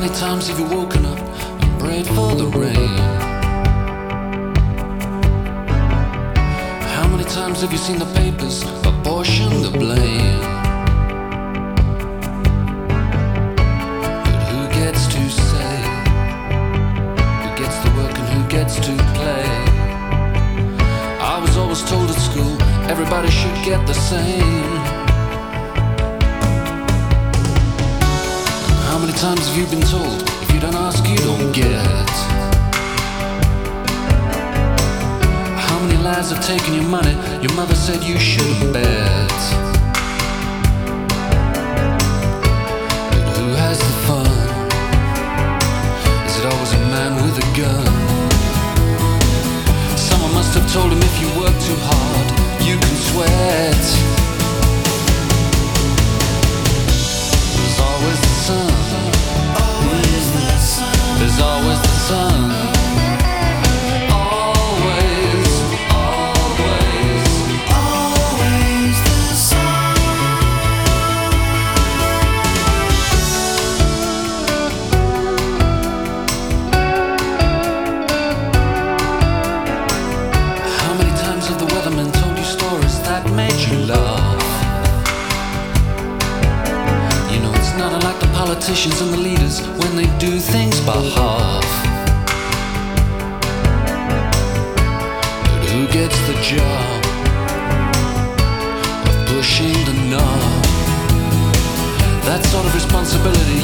many times have you woken up and prayed for the rain? How many times have you seen the papers apportion the blame? But who gets to say? Who gets to work and who gets to play? I was always told at school everybody should get the same. Times have you been told if you don't ask, you don't get? How many lies have taken your money? Your mother said you shouldn't bet. Politicians and the leaders when they do things by half. But who gets the job of pushing the knob? That sort of responsibility